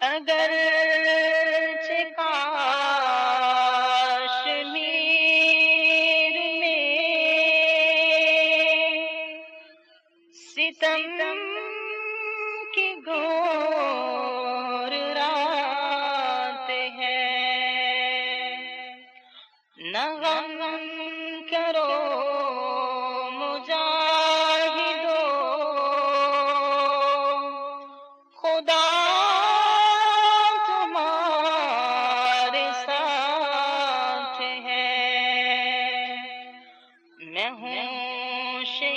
अगर कश्मीर में सितम की गो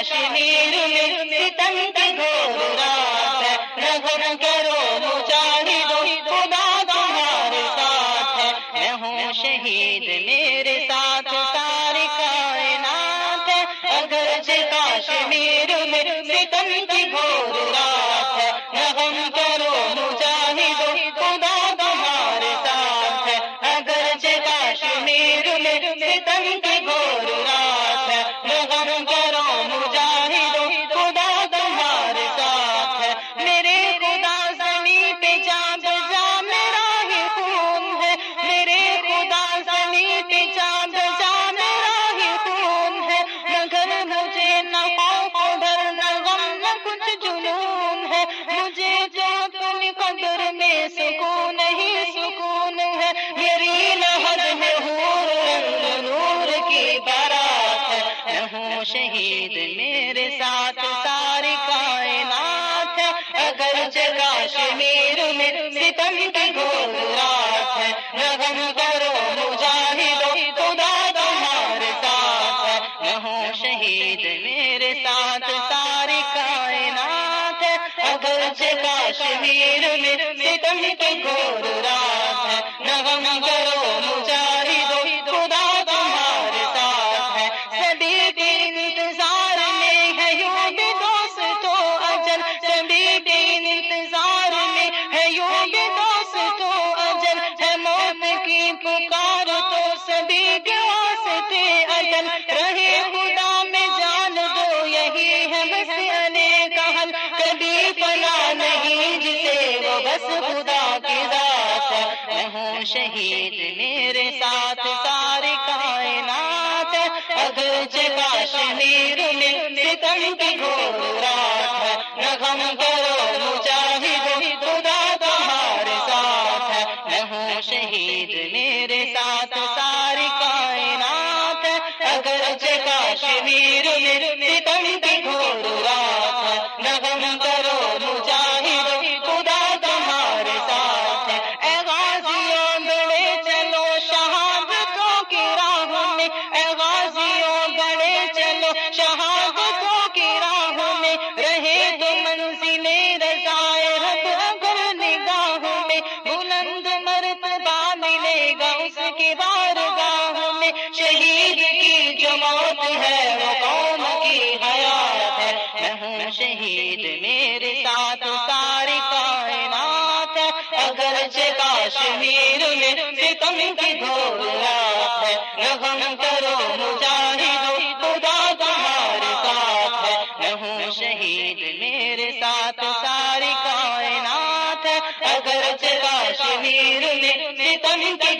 कश्मीर में सितम की घोर रात है। नज़र करो मुजाहिदो खुदा तुम्हारे साथ है। मैं हूँ शहीद, मेरे साथ सारी कायनात है। अगर से कश्मीर में सितम सजरा कश्मीर में सितम की घोर रात है। नगम करो, मुजाहिदो, खुदा तुम्हारे साथ है। न हो शहीद मेरे साथ, सारी कायनात है। अगर कश्मीर में सितम की घोर रात है। नगम करो, मुजाहिदो, खुदा तुम्हारे साथ है। सभी शहीद मेरे साथ सारी कायनात। अगज कश्मीर में सितम की घोर रात न गम है, वो कौम की हयात है। मैं हूँ शहीद मेरे साथ सारी कायनात है। अगरचे कश्मीर में सितम की है करो मुजाहिदों, खुदा तुम्हारे साथ है। मैं हूँ शहीद मेरे साथ सारी कायनात है। अगरचे कश्मीर में सितम की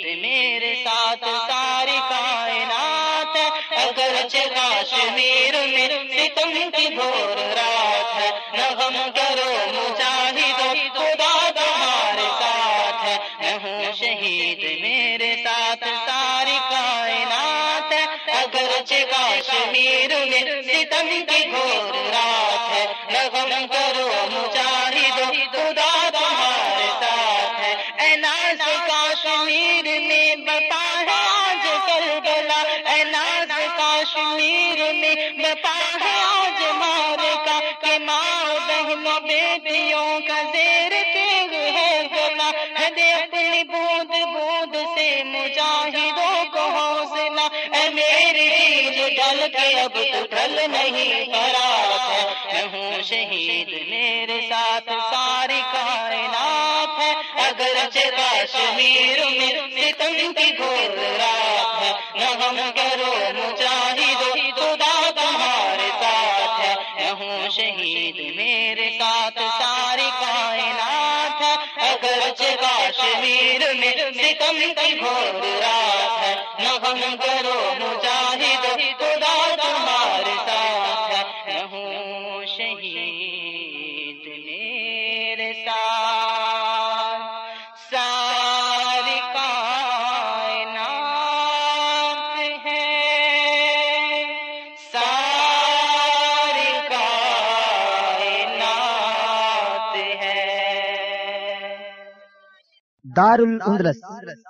ईद मेरे साथ सारी कायनात। अगर मेर में सितम की घोर रात है, न हम करो, मुजाहिदो, खुदा तुम्हारे साथ है। न हूँ शहीद मेरे साथ सारी कायनात। अगर कश्मीर में सितम की घोर रात कश्मीर में बता है आज मारे का, के माँ बहनों बेटियों का जेर तेग है गला है दे अपनी बूंद बूंद से मुजाहिदों को हौसला। ए मेरी चीज़ ढल के अब तो ढल नहीं फरात है मैं हूँ शहीद, मेरे साथ सारी कायनात है। अगर कश्मीर में सितम की घोर रात न हम करो मुजाहिदो, खुदा तुम्हारे साथ है। न हूँ शहीद मेरे साथ, सारी कायनात है। अगर कश्मीर में सितम की घोर रात है। न हम करो मुजाहिदो, खुदा कायनात है दारुल उंदलस